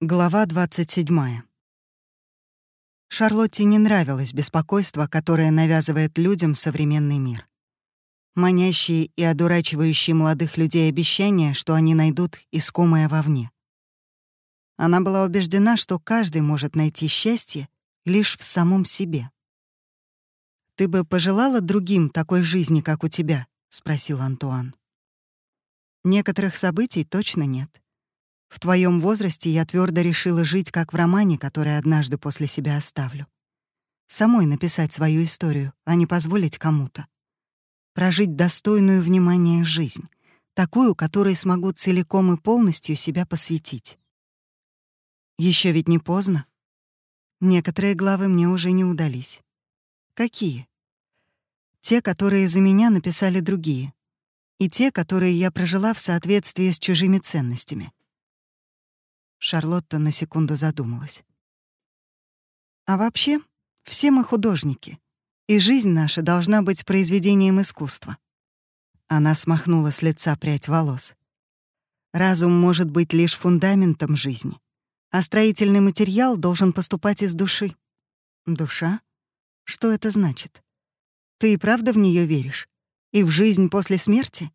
Глава 27. Шарлотте не нравилось беспокойство, которое навязывает людям современный мир. Манящие и одурачивающие молодых людей обещания, что они найдут искомое вовне. Она была убеждена, что каждый может найти счастье лишь в самом себе. «Ты бы пожелала другим такой жизни, как у тебя?» — спросил Антуан. Некоторых событий точно нет. В твоем возрасте я твердо решила жить, как в романе, который однажды после себя оставлю. Самой написать свою историю, а не позволить кому-то. Прожить достойную внимания жизнь, такую, которой смогу целиком и полностью себя посвятить. Еще ведь не поздно. Некоторые главы мне уже не удались. Какие? Те, которые за меня написали другие. И те, которые я прожила в соответствии с чужими ценностями. Шарлотта на секунду задумалась. А вообще, все мы художники, и жизнь наша должна быть произведением искусства. Она смахнула с лица прядь волос. Разум может быть лишь фундаментом жизни, а строительный материал должен поступать из души. Душа? Что это значит? Ты и правда в нее веришь? И в жизнь после смерти?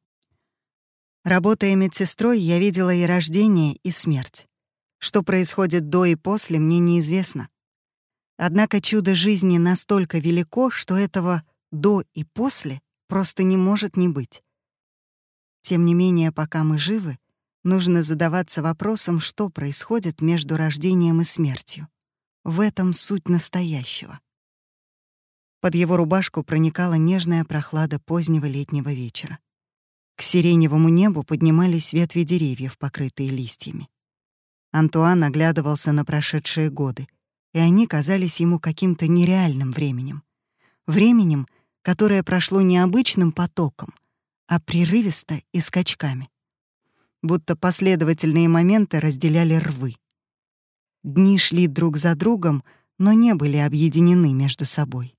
Работая медсестрой, я видела и рождение, и смерть. Что происходит до и после, мне неизвестно. Однако чудо жизни настолько велико, что этого «до» и «после» просто не может не быть. Тем не менее, пока мы живы, нужно задаваться вопросом, что происходит между рождением и смертью. В этом суть настоящего. Под его рубашку проникала нежная прохлада позднего летнего вечера. К сиреневому небу поднимались ветви деревьев, покрытые листьями. Антуан оглядывался на прошедшие годы, и они казались ему каким-то нереальным временем. Временем, которое прошло не обычным потоком, а прерывисто и скачками. Будто последовательные моменты разделяли рвы. Дни шли друг за другом, но не были объединены между собой.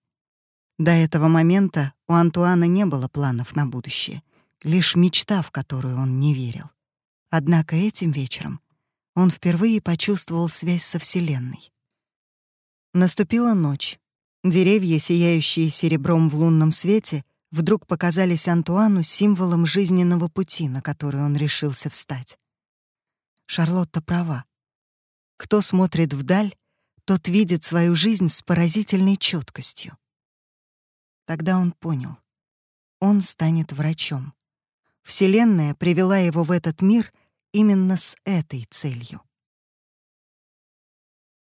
До этого момента у Антуана не было планов на будущее, лишь мечта, в которую он не верил. Однако этим вечером он впервые почувствовал связь со Вселенной. Наступила ночь. Деревья, сияющие серебром в лунном свете, вдруг показались Антуану символом жизненного пути, на который он решился встать. Шарлотта права. Кто смотрит вдаль, тот видит свою жизнь с поразительной четкостью. Тогда он понял. Он станет врачом. Вселенная привела его в этот мир — именно с этой целью.